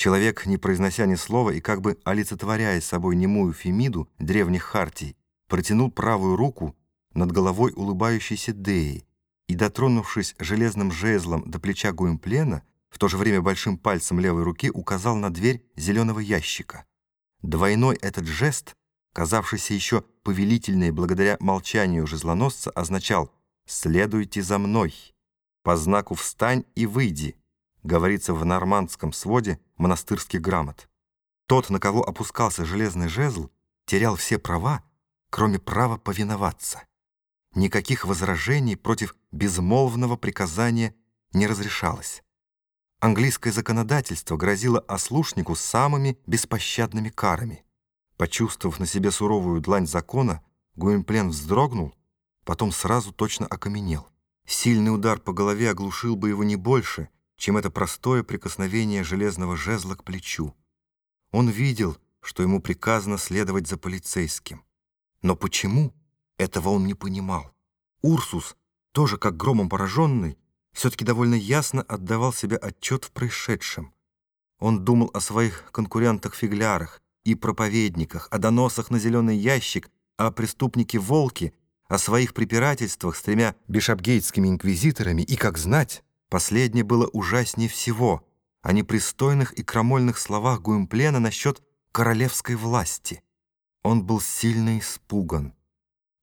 Человек, не произнося ни слова и как бы олицетворяя собой немую Фемиду древних хартий, протянул правую руку над головой улыбающейся Деи и, дотронувшись железным жезлом до плеча Гуимплена, в то же время большим пальцем левой руки указал на дверь зеленого ящика. Двойной этот жест, казавшийся еще повелительный благодаря молчанию жезлоносца, означал «следуйте за мной». По знаку «встань и выйди», говорится в нормандском своде монастырских грамот. Тот, на кого опускался железный жезл, терял все права, кроме права повиноваться. Никаких возражений против безмолвного приказания не разрешалось. Английское законодательство грозило ослушнику самыми беспощадными карами. Почувствовав на себе суровую длань закона, Гуимплен вздрогнул, потом сразу точно окаменел. Сильный удар по голове оглушил бы его не больше, чем это простое прикосновение железного жезла к плечу. Он видел, что ему приказано следовать за полицейским. Но почему, этого он не понимал. Урсус, тоже как громом пораженный, все-таки довольно ясно отдавал себе отчет в происшедшем. Он думал о своих конкурентах-фиглярах и проповедниках, о доносах на зеленый ящик, о преступнике-волке, о своих препирательствах с тремя бишапгейтскими инквизиторами, и, как знать, последнее было ужаснее всего, о непристойных и крамольных словах Гуимплена насчет королевской власти. Он был сильно испуган.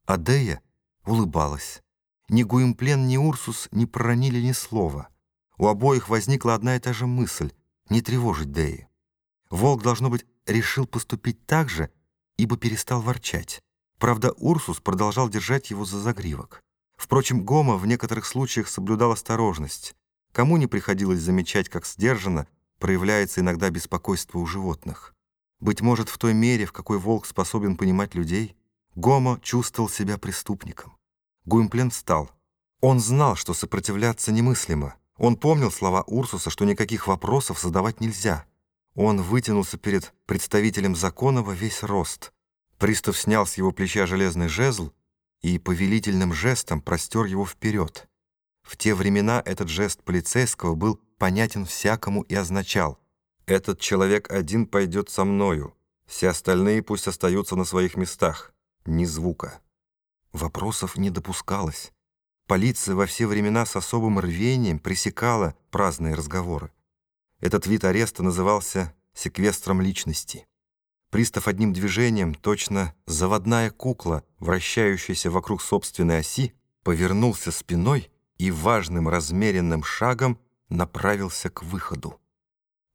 Адея улыбалась. Ни Гуимплен, ни Урсус не проронили ни слова. У обоих возникла одна и та же мысль — не тревожить Деи. Волк, должно быть, решил поступить так же, ибо перестал ворчать. Правда, Урсус продолжал держать его за загривок. Впрочем, Гома в некоторых случаях соблюдал осторожность. Кому не приходилось замечать, как сдержанно проявляется иногда беспокойство у животных. Быть может, в той мере, в какой волк способен понимать людей, Гома чувствовал себя преступником. Гуимплен встал. Он знал, что сопротивляться немыслимо. Он помнил слова Урсуса, что никаких вопросов задавать нельзя. Он вытянулся перед представителем закона во весь рост — Пристав снял с его плеча железный жезл и повелительным жестом простер его вперед. В те времена этот жест полицейского был понятен всякому и означал «Этот человек один пойдет со мною, все остальные пусть остаются на своих местах, ни звука». Вопросов не допускалось. Полиция во все времена с особым рвением пресекала праздные разговоры. Этот вид ареста назывался секвестром личности. Пристав одним движением, точно заводная кукла, вращающаяся вокруг собственной оси, повернулся спиной и важным размеренным шагом направился к выходу.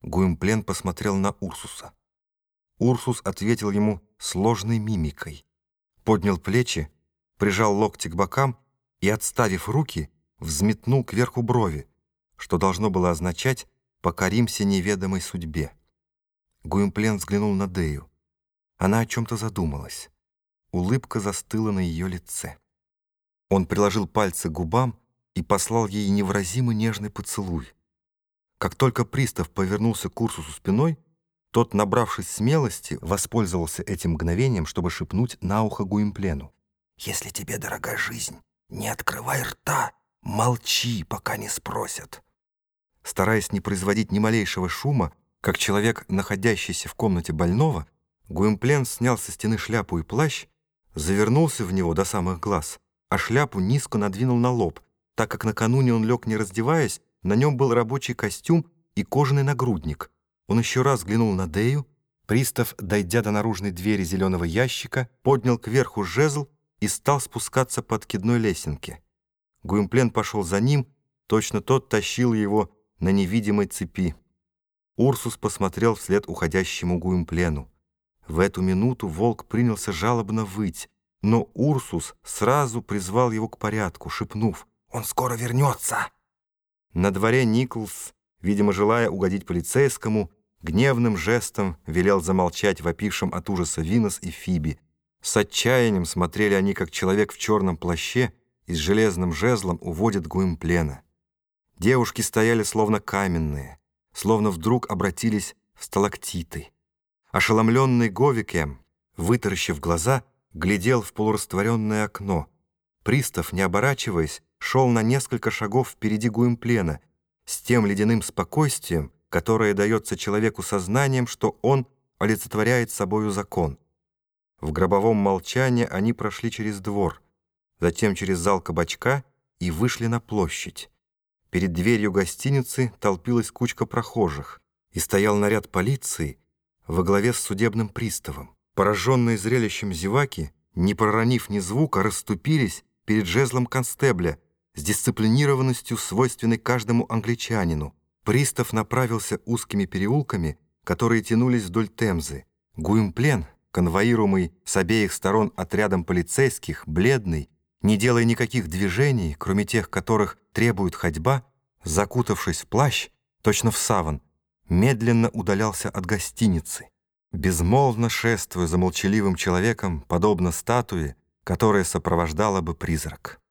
Гуимплен посмотрел на Урсуса. Урсус ответил ему сложной мимикой. Поднял плечи, прижал локти к бокам и, отставив руки, взметнул кверху брови, что должно было означать «покоримся неведомой судьбе». Гуимплен взглянул на Дею. Она о чем-то задумалась. Улыбка застыла на ее лице. Он приложил пальцы к губам и послал ей невыразимо нежный поцелуй. Как только пристав повернулся к Урсусу спиной, тот, набравшись смелости, воспользовался этим мгновением, чтобы шепнуть на ухо Гуимплену. «Если тебе дорога жизнь, не открывай рта, молчи, пока не спросят». Стараясь не производить ни малейшего шума, как человек, находящийся в комнате больного, Гуимплен снял со стены шляпу и плащ, завернулся в него до самых глаз, а шляпу низко надвинул на лоб, так как накануне он лег не раздеваясь, на нем был рабочий костюм и кожаный нагрудник. Он еще раз взглянул на Дею, пристав, дойдя до наружной двери зеленого ящика, поднял кверху жезл и стал спускаться по откидной лесенке. Гуимплен пошел за ним, точно тот тащил его на невидимой цепи. Урсус посмотрел вслед уходящему Гуимплену. В эту минуту волк принялся жалобно выть, но Урсус сразу призвал его к порядку, шепнув «Он скоро вернется!». На дворе Николс, видимо, желая угодить полицейскому, гневным жестом велел замолчать вопившим от ужаса Винос и Фиби. С отчаянием смотрели они, как человек в черном плаще и с железным жезлом уводит Гуимплена. Девушки стояли словно каменные словно вдруг обратились в сталактиты. Ошеломленный Говикем, вытаращив глаза, глядел в полурастворенное окно. Пристав, не оборачиваясь, шел на несколько шагов впереди Гуимплена, с тем ледяным спокойствием, которое дается человеку сознанием, что он олицетворяет собою закон. В гробовом молчании они прошли через двор, затем через зал кабачка и вышли на площадь. Перед дверью гостиницы толпилась кучка прохожих, и стоял наряд полиции во главе с судебным приставом. Пораженные зрелищем зеваки, не проронив ни звука, расступились перед жезлом констебля с дисциплинированностью, свойственной каждому англичанину. Пристав направился узкими переулками, которые тянулись вдоль Темзы. Гуимплен, конвоируемый с обеих сторон отрядом полицейских, бледный, не делая никаких движений, кроме тех, которых требует ходьба, закутавшись в плащ, точно в саван, медленно удалялся от гостиницы, безмолвно шествуя за молчаливым человеком, подобно статуе, которая сопровождала бы призрак.